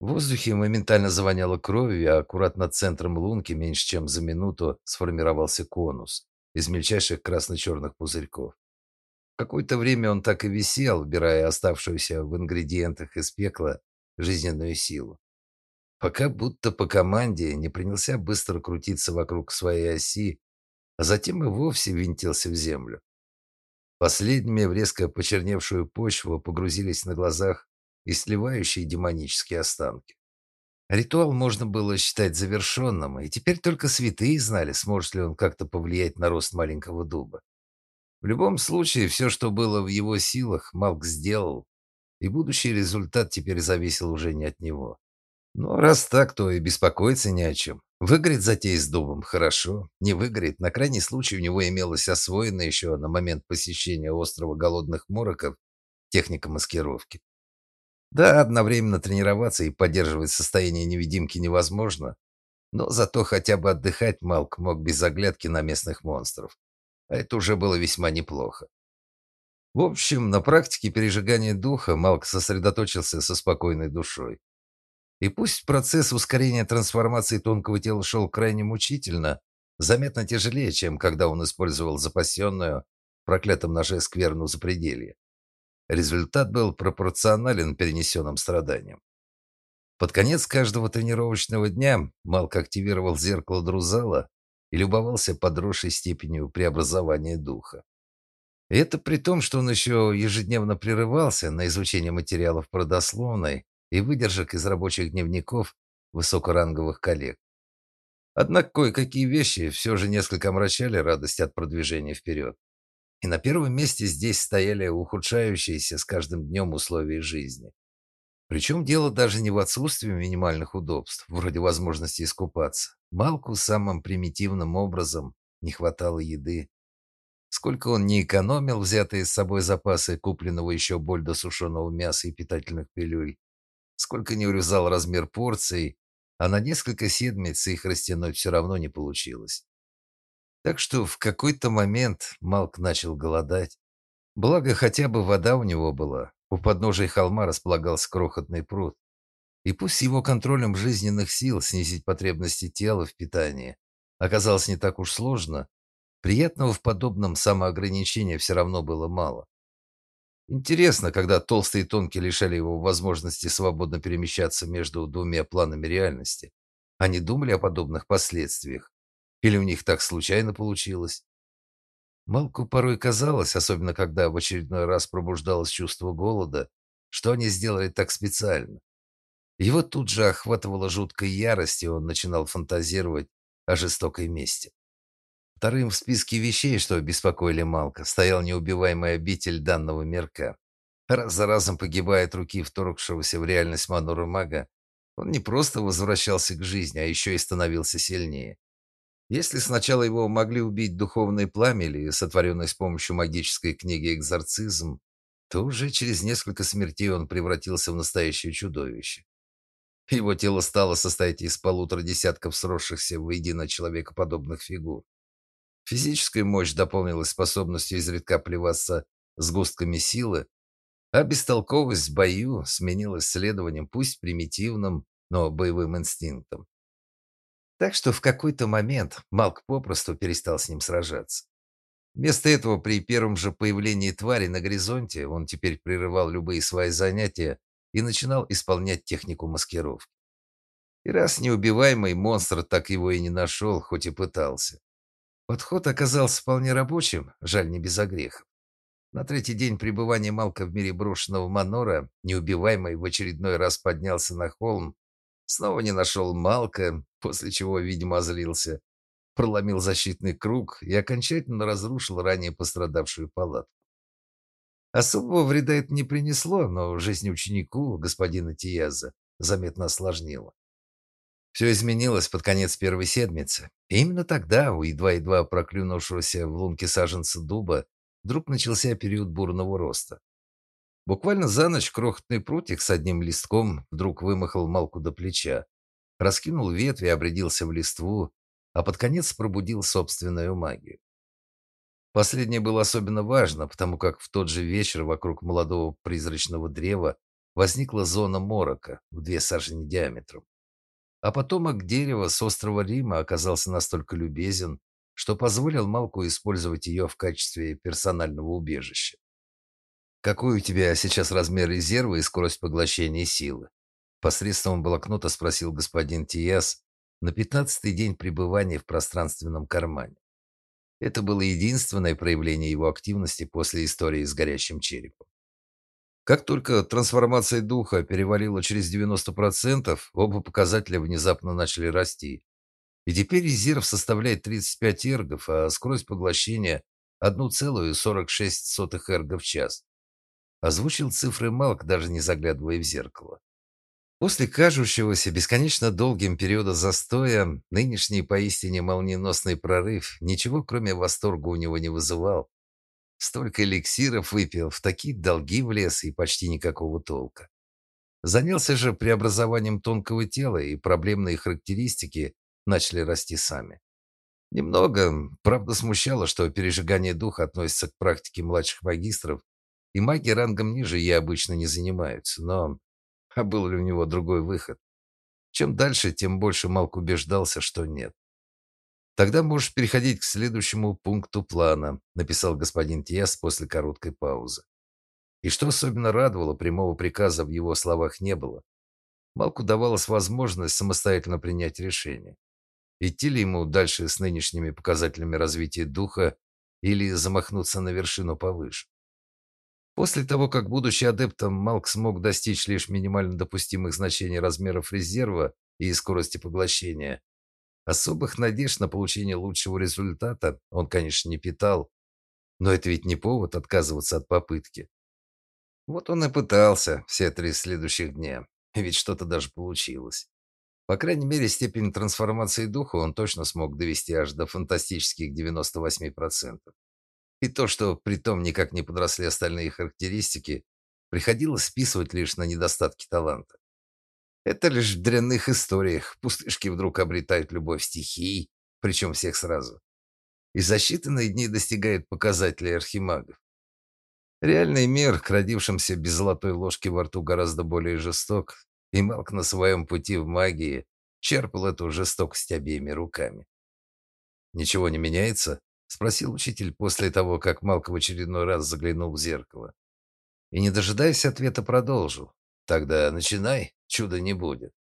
В воздухе моментально завоняло кровью, а аккуратно центром лунки меньше чем за минуту сформировался конус из мельчайших красно-черных пузырьков. Какое-то время он так и висел, убирая оставшуюся в ингредиентах из пекла жизненную силу. Пока будто по команде не принялся быстро крутиться вокруг своей оси, а затем и вовсе винтился в землю. Последними в резко почерневшую почву погрузились на глазах и сливающие демонические останки. Ритуал можно было считать завершенным, и теперь только святые знали, сможет ли он как-то повлиять на рост маленького дуба. В любом случае, все, что было в его силах, Малк сделал, и будущий результат теперь зависел уже не от него. Но раз так, то и беспокоиться не о чем. Выгорит затея с дубом – хорошо. Не выгорит. На крайний случай у него имелась освоена еще на момент посещения острова Голодных Мороков техника маскировки. Да, одновременно тренироваться и поддерживать состояние невидимки невозможно, но зато хотя бы отдыхать Малк мог без оглядки на местных монстров. А это уже было весьма неплохо. В общем, на практике пережигания духа Малк сосредоточился со спокойной душой. И пусть процесс ускорения трансформации тонкого тела шел крайне мучительно, заметно тяжелее, чем когда он использовал запасенную в проклятом ноже скверну запределья. Результат был пропорционален перенесенным страданиям. Под конец каждого тренировочного дня Малк активировал зеркало Друзала и любовался подросшей степенью преобразования духа. И это при том, что он еще ежедневно прерывался на изучение материалов про дословной и выдержек из рабочих дневников высокоранговых коллег. Однако кое-какие вещи все же несколько омрачали радость от продвижения вперед. И на первом месте здесь стояли ухудшающиеся с каждым днем условия жизни. Причем дело даже не в отсутствии минимальных удобств, вроде возможности искупаться. Малку самым примитивным образом не хватало еды. Сколько он не экономил взятые с собой запасы купленного еще боль до сушеного мяса и питательных пилюль, сколько не урезал размер порций, а на несколько седмиц их растянуть все равно не получилось. Так что в какой-то момент Малк начал голодать. Благо, хотя бы вода у него была. У подножия холма располагался крохотный пруд. И пусть его контролем жизненных сил снизить потребности тела в питании оказалось не так уж сложно, приятного в подобном самоограничении все равно было мало. Интересно, когда толстые и тонкие лишали его возможности свободно перемещаться между двумя планами реальности, они думали о подобных последствиях? Или у них так случайно получилось? Малку порой казалось, особенно когда в очередной раз пробуждалось чувство голода, что они сделали так специально. Его тут же охватывала жуткая ярость, и он начинал фантазировать о жестокой мести. Вторым в списке вещей, что беспокоили Малка, стоял неубиваемый обитель данного мирка. Раз за разом погибая от руки вторгшегося в реальность Манура Мага, он не просто возвращался к жизни, а еще и становился сильнее. Если сначала его могли убить духовное пламя или сотворенный с помощью магической книги экзорцизм, то уже через несколько смертей он превратился в настоящее чудовище. Его тело стало состоять из полутора десятков сросшихся воедино человекоподобных фигур. Физическая мощь дополнилась способностью изредка плеваться сгустками силы, а бестолковость в бою сменилась следованием, пусть примитивным, но боевым инстинктом. Так что в какой-то момент Малк попросту перестал с ним сражаться. Вместо этого при первом же появлении твари на горизонте он теперь прерывал любые свои занятия и начинал исполнять технику маскировки. И раз неубиваемый монстр так его и не нашел, хоть и пытался. Подход оказался вполне рабочим, жаль, не без огрехов. На третий день пребывания Малка в мире брошенного Манора, неубиваемый в очередной раз поднялся на холм, снова не нашел Малка, после чего, видимо, озлился, проломил защитный круг и окончательно разрушил ранее пострадавшую палатку. Особого вреда это не принесло, но жизнь ученику, господина Тияза, заметно осложнило. Все изменилось под конец первой седмицы. И именно тогда, у едва-едва проклюнувшегося в лунке саженца дуба, вдруг начался период бурного роста. Буквально за ночь крохотный прутик с одним листком вдруг вымахал малку до плеча, раскинул ветви, обрядился в листву, а под конец пробудил собственную магию. Последнее было особенно важно, потому как в тот же вечер вокруг молодого призрачного древа возникла зона морока в две сажени диаметром. А потомок дерева с острова Рима оказался настолько любезен, что позволил Малку использовать ее в качестве персонального убежища. «Какой у тебя сейчас размер резерва и скорость поглощения силы?» Посредством блокнота спросил господин Тиас на пятнадцатый день пребывания в пространственном кармане. Это было единственное проявление его активности после истории с горящим черепом. Как только трансформация духа перевалила через 90%, оба показателя внезапно начали расти. И теперь резерв составляет 35 эргов, а скорость поглощения 1,46 эрга в час. Озвучил цифры Малк, даже не заглядывая в зеркало. После кажущегося бесконечно долгим периода застоя, нынешний поистине молниеносный прорыв ничего кроме восторга у него не вызывал. Столько эликсиров выпил, в такие долги влез и почти никакого толка. Занялся же преобразованием тонкого тела, и проблемные характеристики начали расти сами. Немного, правда, смущало, что пережигание духа относится к практике младших магистров, и маги рангом ниже я обычно не занимаются, но а был ли у него другой выход? Чем дальше, тем больше Малк убеждался, что нет. Тогда можешь переходить к следующему пункту плана, написал господин Тиас после короткой паузы. И что особенно радовало, прямого приказа в его словах не было. Малку давалась возможность самостоятельно принять решение. Идти ли ему дальше с нынешними показателями развития духа или замахнуться на вершину повыше. После того, как, будучи адептом, Малк смог достичь лишь минимально допустимых значений размеров резерва и скорости поглощения, особых надежд на получение лучшего результата он, конечно, не питал, но это ведь не повод отказываться от попытки. Вот он и пытался все три следующих дня, ведь что-то даже получилось. По крайней мере, степень трансформации духа он точно смог довести аж до фантастических 98%. И то, что при том никак не подросли остальные характеристики, приходилось списывать лишь на недостатки таланта. Это лишь в дрянных историях пустышки вдруг обретают любовь стихий, причем всех сразу. И за считанные дни достигают показателей архимагов. Реальный мир, к без золотой ложки во рту, гораздо более жесток, и Малк на своем пути в магии черпал эту жестокость обеими руками. «Ничего не меняется?» — спросил учитель после того, как Малк в очередной раз заглянул в зеркало. И, не дожидаясь ответа, продолжил. «Тогда начинай, чуда не будет».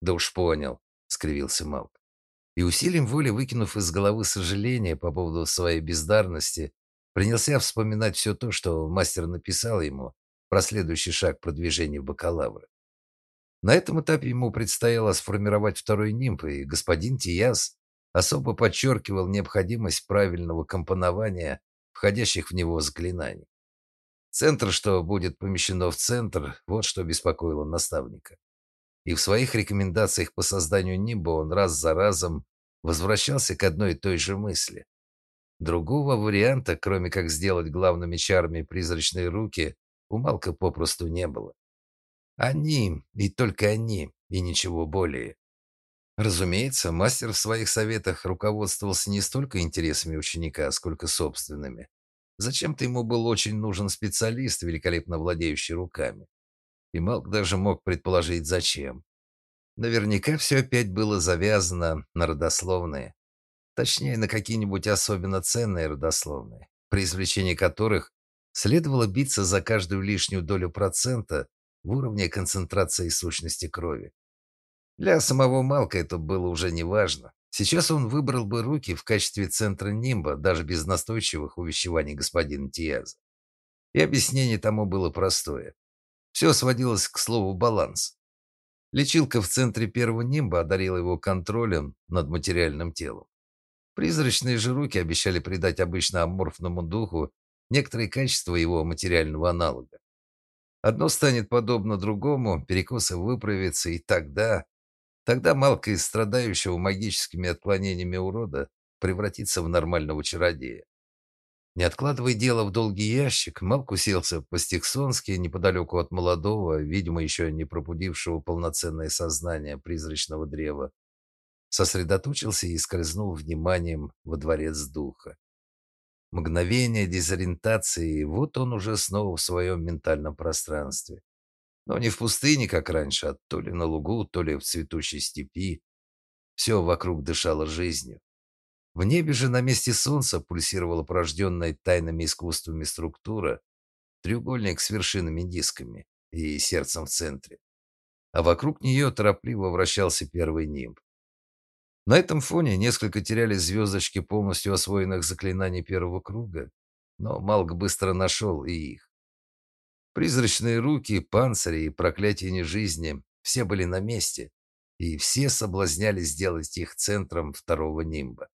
«Да уж понял», — скривился Малк. И усилием воли, выкинув из головы сожаление по поводу своей бездарности, принялся вспоминать все то, что мастер написал ему про следующий шаг продвижения в бакалавра. На этом этапе ему предстояло сформировать второй нимб, и господин Тияс особо подчеркивал необходимость правильного компонования входящих в него заклинаний. Центр, что будет помещено в центр, вот что беспокоило наставника. И в своих рекомендациях по созданию нимба он раз за разом возвращался к одной и той же мысли. Другого варианта, кроме как сделать главными чарами призрачные руки, у Малка попросту не было. Они, и только они, и ничего более. Разумеется, мастер в своих советах руководствовался не столько интересами ученика, сколько собственными. Зачем-то ему был очень нужен специалист, великолепно владеющий руками. И Малк даже мог предположить, зачем. Наверняка все опять было завязано на родословные. Точнее, на какие-нибудь особенно ценные родословные, при извлечении которых следовало биться за каждую лишнюю долю процента в уровне концентрации сущности крови. Для самого Малка это было уже не важно. Сейчас он выбрал бы руки в качестве центра нимба, даже без настойчивых увещеваний господина Тиаза. И объяснение тому было простое. Все сводилось к слову «баланс». Лечилка в центре первого нимба одарила его контролем над материальным телом. Призрачные же руки обещали придать обычно аморфному духу некоторые качества его материального аналога. Одно станет подобно другому, перекосы выправятся, и тогда... Тогда Малка из страдающего магическими отклонениями урода превратится в нормального чародея. Не откладывая дело в долгий ящик, Малк уселся по-стиксонски неподалеку от молодого, видимо, еще не пробудившего полноценное сознание призрачного древа. Сосредоточился и скользнул вниманием во дворец духа. Мгновение дезориентации, вот он уже снова в своем ментальном пространстве. Но не в пустыне, как раньше, а то ли на лугу, то ли в цветущей степи. Все вокруг дышало жизнью. В небе же на месте солнца пульсировала порожденная тайными искусствами структура, треугольник с вершинами дисками и сердцем в центре. А вокруг нее торопливо вращался первый нимб. На этом фоне несколько теряли звездочки полностью освоенных заклинаний первого круга, но Малк быстро нашел и их. Призрачные руки, панцири и проклятие нежизни все были на месте, и все соблазняли сделать их центром второго нимба.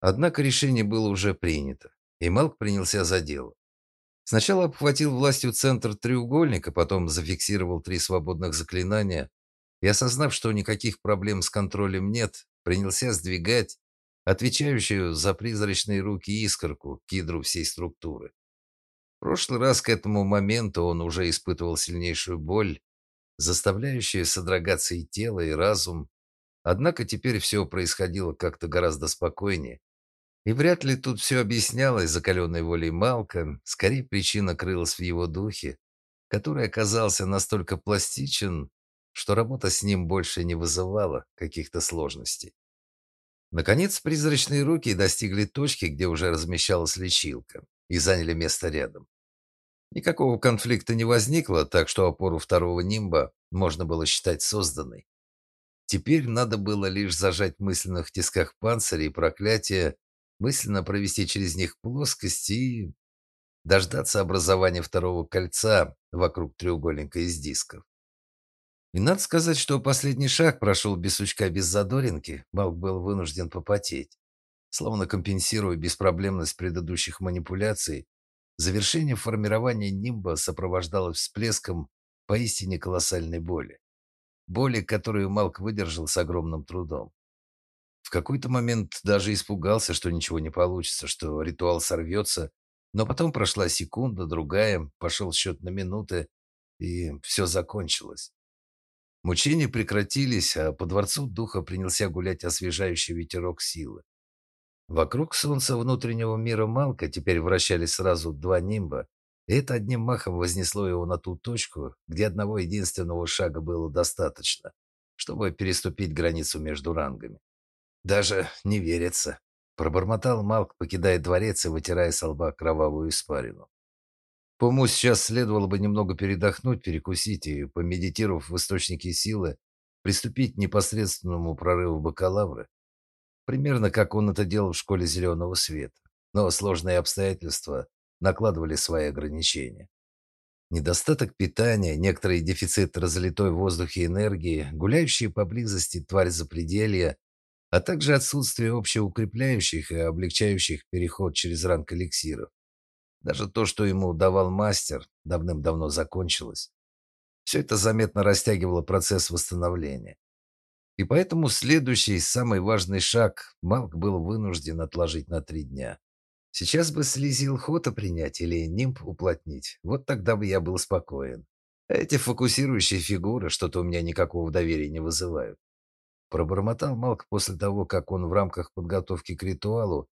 Однако решение было уже принято, и Малк принялся за дело. Сначала обхватил властью центр треугольника, потом зафиксировал три свободных заклинания и, осознав, что никаких проблем с контролем нет, принялся сдвигать отвечающую за призрачные руки искорку к ядру всей структуры. Прошлый раз к этому моменту он уже испытывал сильнейшую боль, заставляющую содрогаться и тело, и разум. Однако теперь все происходило как-то гораздо спокойнее. И вряд ли тут все объяснялось закаленной волей Малка, скорее причина крылась в его духе, который оказался настолько пластичен, что работа с ним больше не вызывала каких-то сложностей. Наконец, призрачные руки достигли точки, где уже размещалась лечилка, и заняли место рядом. Никакого конфликта не возникло, так что опору второго нимба можно было считать созданной. Теперь надо было лишь зажать в мысленных тисках панциря и проклятия, мысленно провести через них плоскость и дождаться образования второго кольца вокруг треугольника из дисков. И надо сказать, что последний шаг прошел без сучка, без задоринки. Малк был вынужден попотеть. Словно компенсируя беспроблемность предыдущих манипуляций, завершение формирования нимба сопровождалось всплеском поистине колоссальной боли. Боли, которую Малк выдержал с огромным трудом. В какой-то момент даже испугался, что ничего не получится, что ритуал сорвется, но потом прошла секунда, другая, пошел счет на минуты, и все закончилось. Мучения прекратились, а по дворцу духа принялся гулять освежающий ветерок силы. Вокруг солнца внутреннего мира Малка теперь вращались сразу два нимба, и это одним махом вознесло его на ту точку, где одного единственного шага было достаточно, чтобы переступить границу между рангами. Даже не верится, пробормотал Малк, покидая дворец и вытирая с лба кровавую испарину. По-моему, сейчас следовало бы немного передохнуть, перекусить и, помедитировав в источнике силы, приступить к непосредственному прорыву бакалавра. Примерно как он это делал в школе зеленого света. Но сложные обстоятельства накладывали свои ограничения. Недостаток питания, некоторый дефицит разлитой в воздухе энергии, гуляющие поблизости тварь запределья, а также отсутствие общеукрепляющих и облегчающих переход через ранг эликсиров. Даже то, что ему давал мастер, давным-давно закончилось. Все это заметно растягивало процесс восстановления. И поэтому следующий, самый важный шаг Малк был вынужден отложить на три дня. Сейчас бы слизил хота принять или нимб уплотнить. Вот тогда бы я был спокоен. Эти фокусирующие фигуры что-то у меня никакого доверия не вызывают. Пробормотал Малк после того, как он в рамках подготовки к ритуалу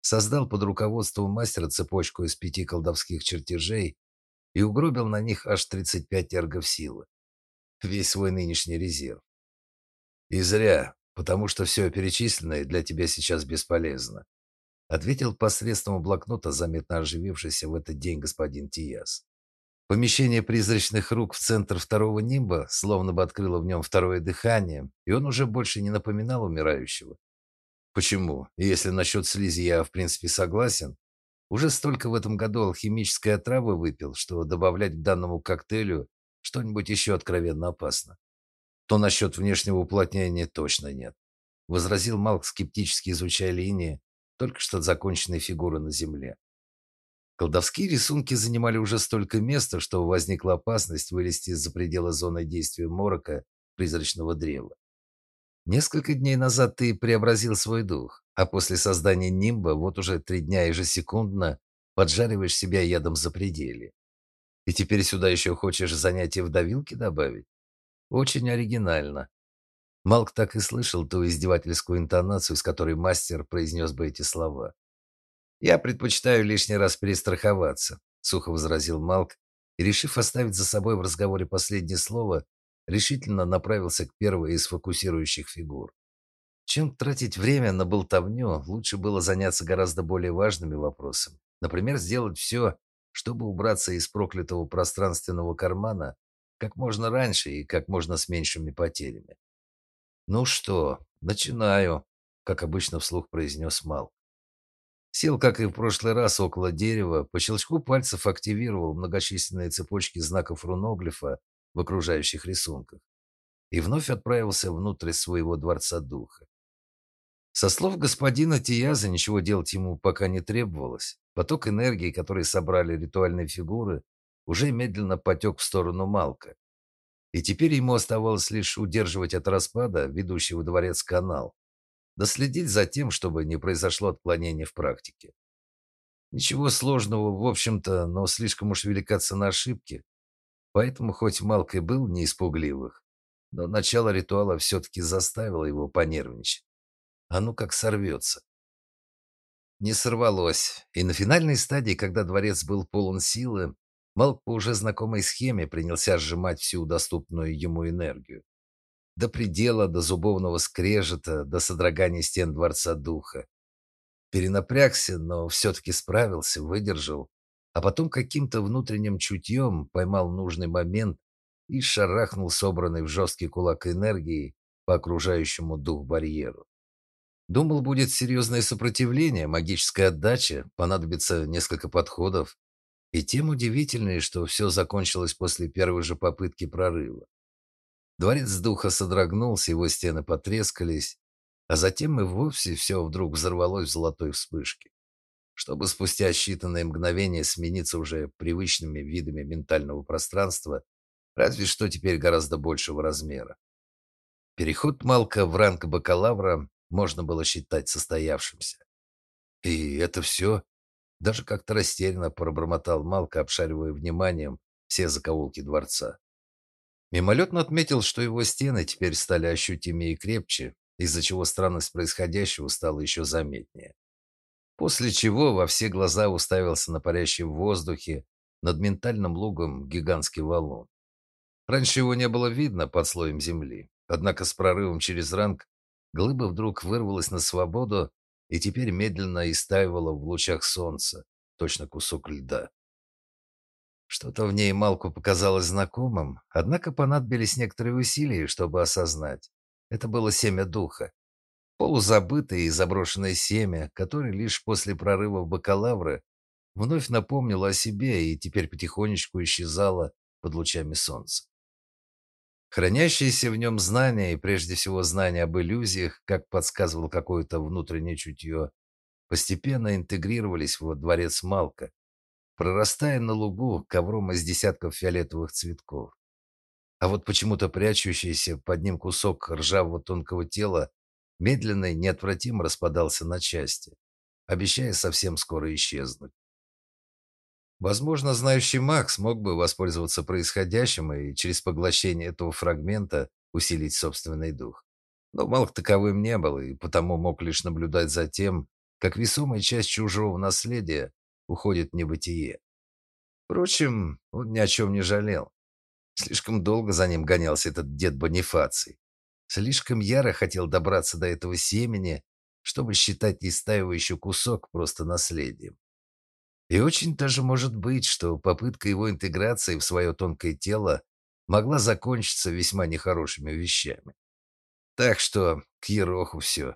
создал под руководством мастера цепочку из пяти колдовских чертежей и угробил на них аж 35 эргов силы. Весь свой нынешний резерв. И зря, потому что все перечисленное для тебя сейчас бесполезно, ответил посредством блокнота заметно оживившийся в этот день господин Тияс. Помещение призрачных рук в центр второго нимба словно бы открыло в нем второе дыхание, и он уже больше не напоминал умирающего, Почему? Если насчет слизи я, в принципе, согласен. Уже столько в этом году алхимической отравы выпил, что добавлять к данному коктейлю что-нибудь еще откровенно опасно. То насчет внешнего уплотнения точно нет. Возразил Малк, скептически изучая линии только что законченной фигуры на земле. Колдовские рисунки занимали уже столько места, что возникла опасность вылезти из-за предела зоны действия морока призрачного древа. Несколько дней назад ты преобразил свой дух, а после создания нимба вот уже три дня ежесекундно поджариваешь себя ядом за пределе. И теперь сюда еще хочешь занятие в давилке добавить? Очень оригинально. Малк так и слышал ту издевательскую интонацию, с которой мастер произнес бы эти слова. «Я предпочитаю лишний раз перестраховаться», — сухо возразил Малк, и, решив оставить за собой в разговоре последнее слово, решительно направился к первой из фокусирующих фигур. Чем тратить время на болтовню, лучше было заняться гораздо более важными вопросами. Например, сделать все, чтобы убраться из проклятого пространственного кармана как можно раньше и как можно с меньшими потерями. «Ну что, начинаю», — как обычно вслух произнес Мал. Сел, как и в прошлый раз, около дерева, по щелчку пальцев активировал многочисленные цепочки знаков руноглифа в окружающих рисунках и вновь отправился внутрь своего дворца духа. Со слов господина Тияза ничего делать ему пока не требовалось. Поток энергии, который собрали ритуальные фигуры, уже медленно потек в сторону Малка. И теперь ему оставалось лишь удерживать от распада ведущий во дворец канал, да следить за тем, чтобы не произошло отклонение в практике. Ничего сложного, в общем-то, но слишком уж велика цена ошибки, Поэтому хоть Малк и был не испугливых, но начало ритуала все-таки заставило его понервничать. А ну как сорвется. Не сорвалось, и на финальной стадии, когда дворец был полон силы, Малк по уже знакомой схеме принялся сжимать всю доступную ему энергию. До предела, до зубовного скрежета, до содрогания стен Дворца Духа. Перенапрягся, но все-таки справился, выдержал. А потом каким-то внутренним чутьем поймал нужный момент и шарахнул собранный в жесткий кулак энергии по окружающему дух-барьеру. Думал, будет серьезное сопротивление, магическая отдача, понадобится несколько подходов. И тем удивительнее, что все закончилось после первой же попытки прорыва. Дворец духа содрогнулся, его стены потрескались, а затем и вовсе все вдруг взорвалось в золотой вспышке, чтобы спустя считанные мгновения смениться уже привычными видами ментального пространства, разве что теперь гораздо большего размера. Переход Малка в ранг бакалавра можно было считать состоявшимся. И это все? Даже как-то растерянно пробормотал Малка, обшаривая вниманием все закоулки дворца. Мимолетно отметил, что его стены теперь стали ощутимее и крепче, из-за чего странность происходящего стала еще заметнее. После чего во все глаза уставился на парящий в воздухе над ментальным лугом гигантский валун. Раньше его не было видно под слоем земли, однако с прорывом через ранг Глыба вдруг вырвалась на свободу и теперь медленно истаивала в лучах солнца, точно кусок льда. Что-то в ней Малку показалось знакомым, однако понадобились некоторые усилия, чтобы осознать. Это было семя духа. Полузабытое и заброшенное семя, которое лишь после прорыва в бакалавры вновь напомнило о себе и теперь потихонечку исчезало под лучами солнца. Хранящиеся в нем знания, и прежде всего знания об иллюзиях, как подсказывал какое-то внутреннее чутье, постепенно интегрировались в дворец Малка, прорастая на лугу ковром из десятков фиолетовых цветков. А вот почему-то прячущийся под ним кусок ржавого тонкого тела медленно и неотвратимо распадался на части, обещая совсем скоро исчезнуть. Возможно, знающий маг смог бы воспользоваться происходящим и через поглощение этого фрагмента усилить собственный дух. Но Малк таковым не был, и потому мог лишь наблюдать за тем, как весомая часть чужого наследия уходит в небытие. Впрочем, он ни о чем не жалел. Слишком долго за ним гонялся этот дед Бонифаций. Слишком яро хотел добраться до этого семени, чтобы считать истаивающий кусок просто наследием. И очень даже может быть, что попытка его интеграции в свое тонкое тело могла закончиться весьма нехорошими вещами. Так что к Ероху все.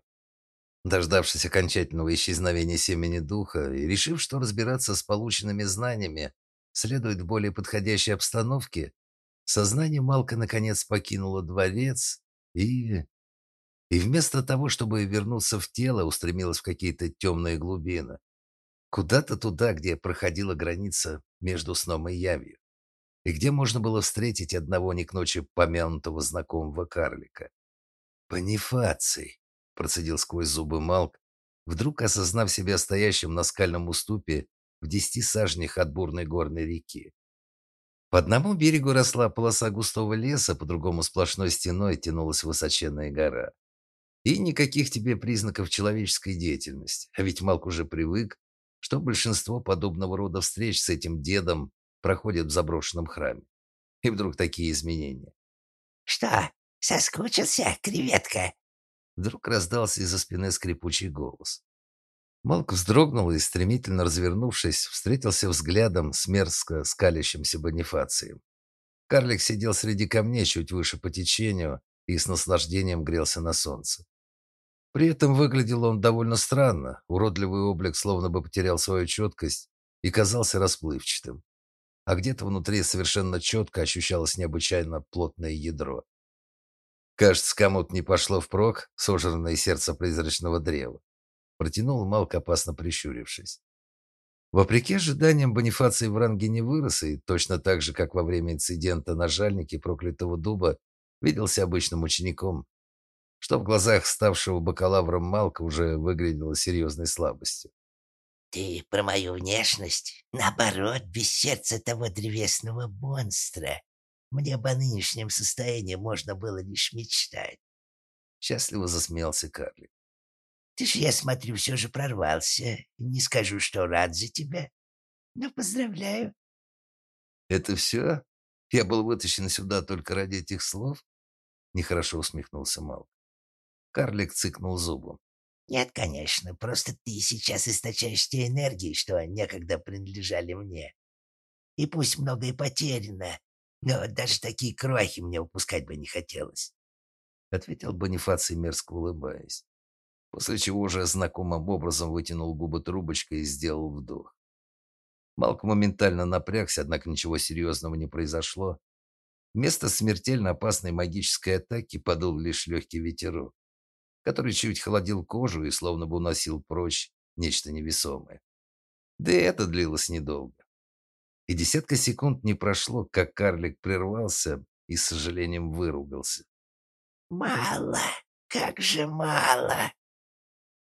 Дождавшись окончательного исчезновения семени духа и решив, что разбираться с полученными знаниями следует в более подходящей обстановке, сознание Малка наконец покинуло дворец и... И вместо того, чтобы вернуться в тело, устремилось в какие-то темные глубины. Куда-то туда, где проходила граница между сном и явью. И где можно было встретить одного не к ночи помянутого знакомого карлика. «Бонифаций», — процедил сквозь зубы Малк, вдруг осознав себя стоящим на скальном уступе в десяти сажнях от бурной горной реки. По одному берегу росла полоса густого леса, по другому сплошной стеной тянулась высоченная гора. И никаких тебе признаков человеческой деятельности. А ведь Малк уже привык, что большинство подобного рода встреч с этим дедом проходят в заброшенном храме. И вдруг такие изменения. «Что, соскучился, креветка?» Вдруг раздался из-за спины скрипучий голос. Малк вздрогнул и, стремительно развернувшись, встретился взглядом с мерзко скалящимся Бонифацием. Карлик сидел среди камней чуть выше по течению и с наслаждением грелся на солнце. При этом выглядел он довольно странно, уродливый облик словно бы потерял свою четкость и казался расплывчатым. А где-то внутри совершенно четко ощущалось необычайно плотное ядро. Кажется, кому-то не пошло впрок сожранное сердце призрачного древа. Протянул Малк, опасно прищурившись. Вопреки ожиданиям, Бонифаций в ранге не вырос, и точно так же, как во время инцидента на жальнике проклятого дуба, виделся обычным учеником, что в глазах ставшего бакалавром Малка уже выглядело серьезной слабостью. «Ты про мою внешность? Наоборот, без сердца того древесного монстра. Мне бы о нынешнем состоянии можно было лишь мечтать». Счастливо засмеялся карлик. «Ты ж, я смотрю, все же прорвался. Не скажу, что рад за тебя. Но поздравляю». «Это все? Я был вытащен сюда только ради этих слов?» Нехорошо усмехнулся Малк. Карлик цыкнул зубом. «Нет, конечно, просто ты сейчас источаешь те энергии, что некогда принадлежали мне. И пусть многое потеряно, но даже такие крохи мне упускать бы не хотелось», — ответил Бонифаций, мерзко улыбаясь. После чего уже знакомым образом вытянул губы трубочкой и сделал вдох. Малк моментально напрягся, однако ничего серьезного не произошло. Вместо смертельно опасной магической атаки подул лишь легкий ветерок который чуть холодил кожу и словно бы уносил прочь нечто невесомое. Да и это длилось недолго. И десятка секунд не прошло, как карлик прервался и с сожалением выругался. «Мало! Как же мало!»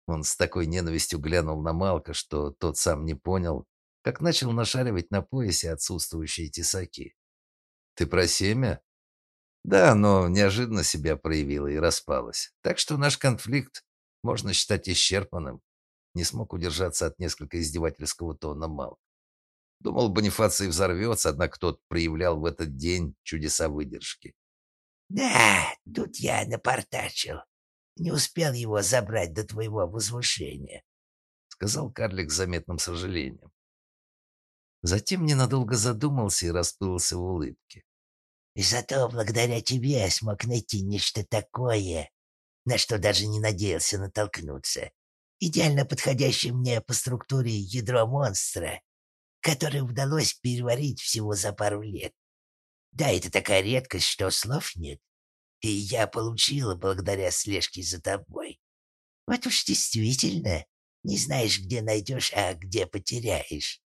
Он с такой ненавистью глянул на Малка, что тот сам не понял, как начал нашаривать на поясе отсутствующие тесаки. «Ты про семя?» Да, но неожиданно себя проявила и распалась. Так что наш конфликт можно считать исчерпанным. Не смог удержаться от несколько издевательского тона Мал. Думал, Бонифаций взорвется, однако тот проявлял в этот день чудеса выдержки. «Да, тут я напортачил. Не успел его забрать до твоего возвышения», — сказал карлик с заметным сожалением. Затем ненадолго задумался и расплылся в улыбке. И зато благодаря тебе я смог найти нечто такое, на что даже не надеялся натолкнуться. Идеально подходящее мне по структуре ядро монстра, которое удалось переварить всего за пару лет. Да, это такая редкость, что слов нет. И я получила благодаря слежке за тобой. Вот уж действительно, не знаешь, где найдешь, а где потеряешь.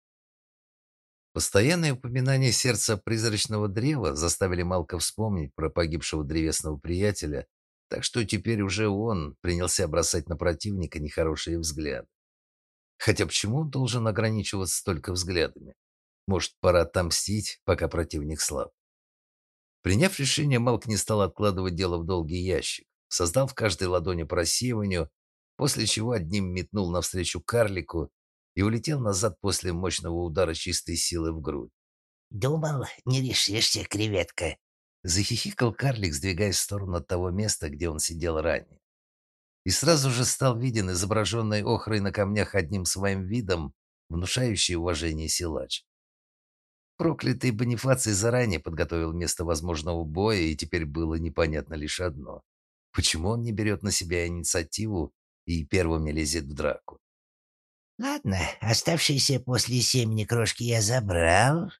Постоянные упоминания сердца призрачного древа заставили Малка вспомнить про погибшего древесного приятеля, так что теперь уже он принялся бросать на противника нехорошие взгляды. Хотя почему он должен ограничиваться только взглядами? Может, пора отомстить, пока противник слаб? Приняв решение, Малк не стал откладывать дело в долгий ящик, создал в каждой ладони просеиванию, после чего одним метнул навстречу карлику и улетел назад после мощного удара чистой силы в грудь. «Думал, не решишься, креветка», — захихикал карлик, сдвигаясь в сторону от того места, где он сидел ранее. И сразу же стал виден изображенный охрой на камнях одним своим видом, внушающий уважение силач. Проклятый Бонифаций заранее подготовил место возможного боя, и теперь было непонятно лишь одно. Почему он не берет на себя инициативу и первым не лезет в драку? Ладно, оставшиеся после семени крошки я забрал.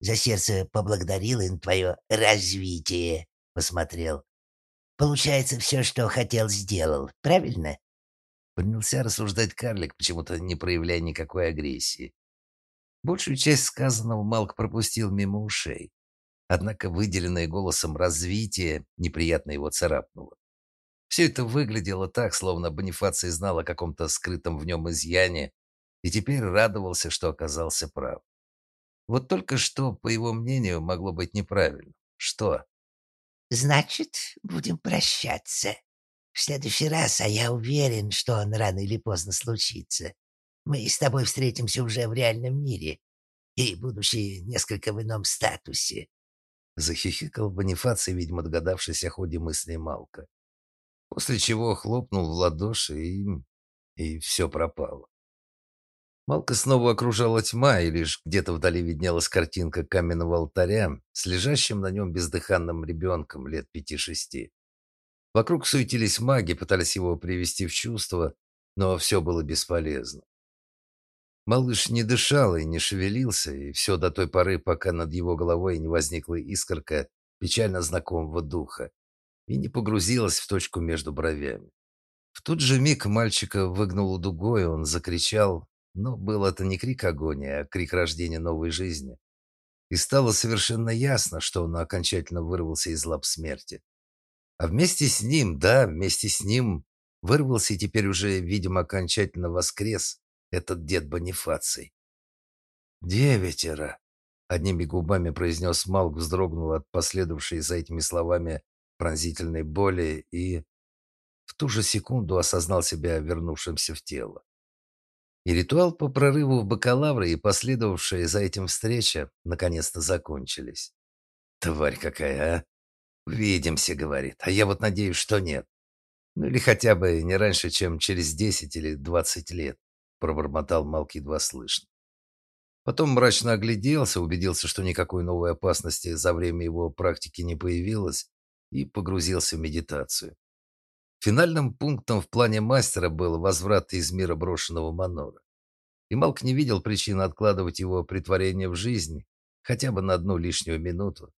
За сердце поблагодарил и на твое развитие посмотрел. Получается, все, что хотел, сделал, правильно? Принялся рассуждать карлик, почему-то не проявляя никакой агрессии. Большую часть сказанного Малк пропустил мимо ушей. Однако выделенное голосом развитие неприятно его царапнуло. Все это выглядело так, словно Бонифаций знал о каком-то скрытом в нем изъяне и теперь радовался, что оказался прав. Вот только что, по его мнению, могло быть неправильно. Что? «Значит, будем прощаться. В следующий раз, а я уверен, что он рано или поздно случится. Мы с тобой встретимся уже в реальном мире и, будучи несколько в ином статусе». Захихикал Бонифаций, видимо, догадавшись о ходе мысли Малка. После чего хлопнул в ладоши и... и все пропало. Малка снова окружала тьма, и лишь где-то вдали виднелась картинка каменного алтаря с лежащим на нем бездыханным ребенком лет пяти-шести. Вокруг суетились маги, пытались его привести в чувство, но все было бесполезно. Малыш не дышал и не шевелился, и все до той поры, пока над его головой не возникла искорка печально знакомого духа и не погрузилась в точку между бровями. В тот же миг мальчика выгнул дугой, он закричал, но был это не крик агонии, а крик рождения новой жизни. И стало совершенно ясно, что он окончательно вырвался из лап смерти. А вместе с ним, да, вместе с ним вырвался и теперь уже, видимо, окончательно воскрес этот дед Бонифаций. «Девятеро!» — одними губами произнес Малк, вздрогнул от последовавшей за этими словами пронзительной боли и в ту же секунду осознал себя вернувшимся в тело. И ритуал по прорыву в бакалавры и последовавшая за этим встреча наконец-то закончились. Тварь какая, а! «Увидимся», — говорит, а я вот надеюсь, что нет. Ну или хотя бы не раньше, чем через десять или двадцать лет, пробормотал Малк едва слышно. Потом мрачно огляделся, убедился, что никакой новой опасности за время его практики не появилось, и погрузился в медитацию. Финальным пунктом в плане мастера был возврат из мира брошенного манора. И Малк не видел причины откладывать его притворение в жизнь хотя бы на одну лишнюю минуту.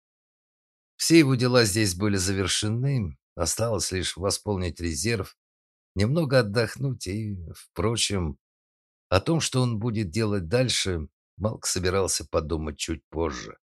Все его дела здесь были завершены, осталось лишь восполнить резерв, немного отдохнуть и, впрочем, о том, что он будет делать дальше, Малк собирался подумать чуть позже.